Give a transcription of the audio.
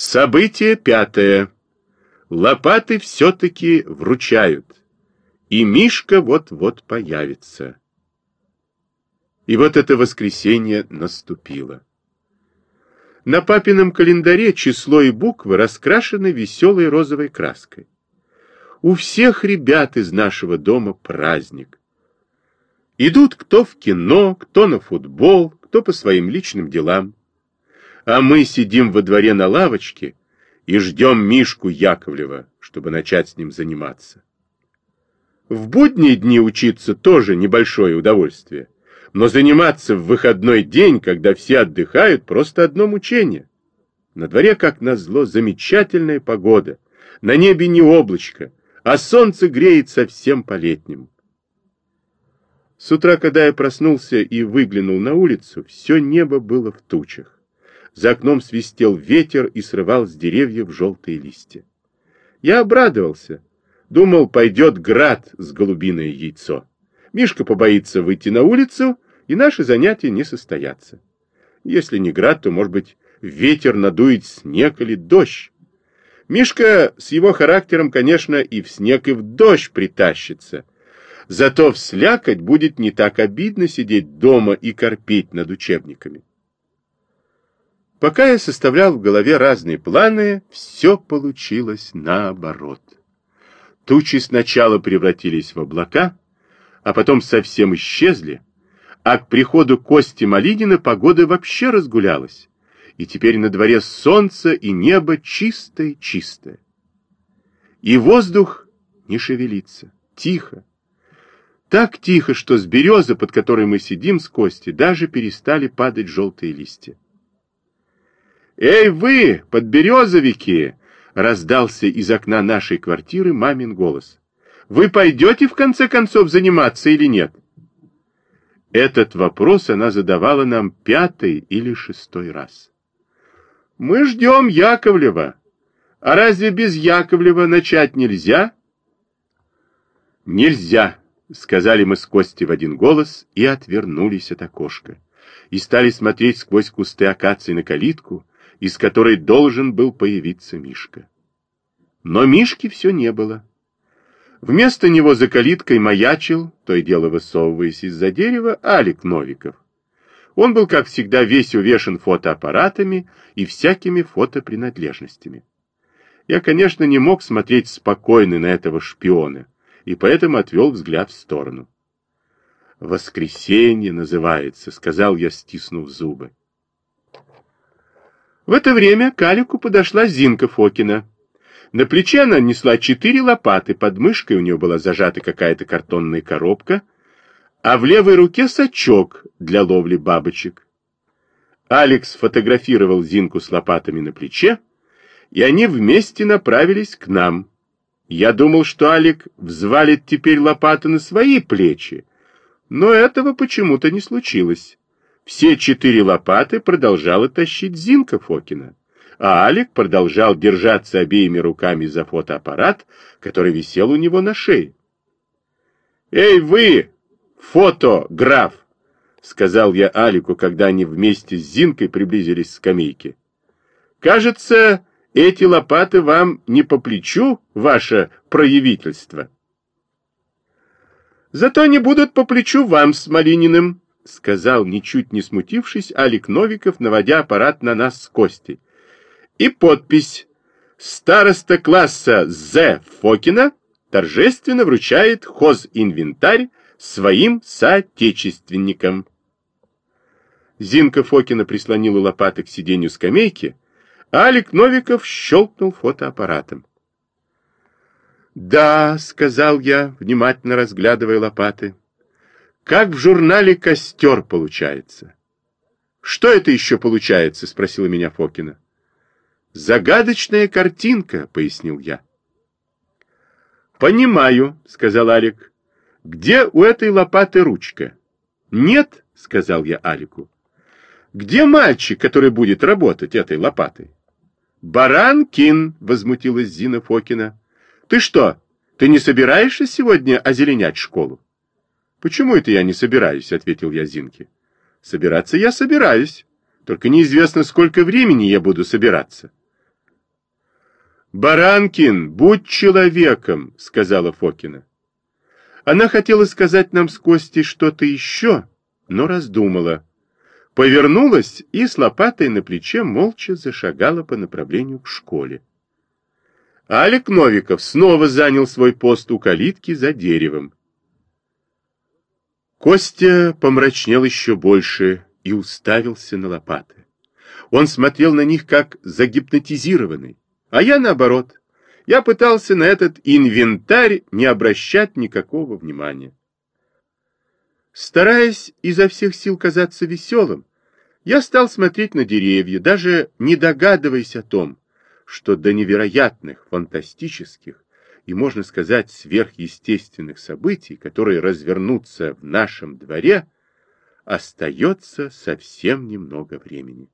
Событие пятое. Лопаты все-таки вручают. И Мишка вот-вот появится. И вот это воскресенье наступило. На папином календаре число и буквы раскрашены веселой розовой краской. У всех ребят из нашего дома праздник. Идут кто в кино, кто на футбол, кто по своим личным делам а мы сидим во дворе на лавочке и ждем Мишку Яковлева, чтобы начать с ним заниматься. В будние дни учиться тоже небольшое удовольствие, но заниматься в выходной день, когда все отдыхают, просто одно мучение. На дворе, как назло, замечательная погода, на небе не облачко, а солнце греет совсем по-летнему. С утра, когда я проснулся и выглянул на улицу, все небо было в тучах. За окном свистел ветер и срывал с деревьев желтые листья. Я обрадовался. Думал, пойдет град с голубиное яйцо. Мишка побоится выйти на улицу, и наши занятия не состоятся. Если не град, то, может быть, ветер надует снег или дождь. Мишка с его характером, конечно, и в снег, и в дождь притащится. Зато в будет не так обидно сидеть дома и корпеть над учебниками. Пока я составлял в голове разные планы, все получилось наоборот. Тучи сначала превратились в облака, а потом совсем исчезли, а к приходу Кости Малинина погода вообще разгулялась, и теперь на дворе солнце и небо чистое-чистое. И воздух не шевелится, тихо. Так тихо, что с березы, под которой мы сидим с Костей, даже перестали падать желтые листья. «Эй вы, подберезовики!» — раздался из окна нашей квартиры мамин голос. «Вы пойдете в конце концов заниматься или нет?» Этот вопрос она задавала нам пятый или шестой раз. «Мы ждем Яковлева. А разве без Яковлева начать нельзя?» «Нельзя», — сказали мы с Костей в один голос и отвернулись от окошка. И стали смотреть сквозь кусты акации на калитку, из которой должен был появиться Мишка. Но Мишки все не было. Вместо него за калиткой маячил, то и дело высовываясь из-за дерева, Алик Новиков. Он был, как всегда, весь увешан фотоаппаратами и всякими фотопринадлежностями. Я, конечно, не мог смотреть спокойно на этого шпиона, и поэтому отвел взгляд в сторону. «Воскресенье называется», — сказал я, стиснув зубы. В это время к Алику подошла Зинка Фокина. На плече она несла четыре лопаты, под мышкой у нее была зажата какая-то картонная коробка, а в левой руке сачок для ловли бабочек. Алекс фотографировал Зинку с лопатами на плече, и они вместе направились к нам. Я думал, что Алик взвалит теперь лопаты на свои плечи, но этого почему-то не случилось. Все четыре лопаты продолжала тащить Зинка Фокина, а Алик продолжал держаться обеими руками за фотоаппарат, который висел у него на шее. «Эй, вы, фотограф!» — сказал я Алику, когда они вместе с Зинкой приблизились к скамейке. «Кажется, эти лопаты вам не по плечу, ваше проявительство». «Зато они будут по плечу вам с Малининым», сказал, ничуть не смутившись, Алик Новиков, наводя аппарат на нас с Костей. И подпись «Староста класса З. Фокина торжественно вручает хозинвентарь своим соотечественникам». Зинка Фокина прислонила лопаты к сиденью скамейки, а Алик Новиков щелкнул фотоаппаратом. «Да», — сказал я, внимательно разглядывая лопаты, — как в журнале «Костер» получается. Что это еще получается? Спросила меня Фокина. Загадочная картинка, пояснил я. Понимаю, сказал Алик. Где у этой лопаты ручка? Нет, сказал я Алику. Где мальчик, который будет работать этой лопатой? Баранкин, возмутилась Зина Фокина. Ты что, ты не собираешься сегодня озеленять школу? «Почему это я не собираюсь?» — ответил я Зинке. «Собираться я собираюсь, только неизвестно, сколько времени я буду собираться». «Баранкин, будь человеком!» — сказала Фокина. Она хотела сказать нам с Костей что-то еще, но раздумала. Повернулась и с лопатой на плече молча зашагала по направлению к школе. Алик Новиков снова занял свой пост у калитки за деревом. Костя помрачнел еще больше и уставился на лопаты. Он смотрел на них как загипнотизированный, а я наоборот. Я пытался на этот инвентарь не обращать никакого внимания. Стараясь изо всех сил казаться веселым, я стал смотреть на деревья, даже не догадываясь о том, что до невероятных, фантастических и, можно сказать, сверхъестественных событий, которые развернутся в нашем дворе, остается совсем немного времени.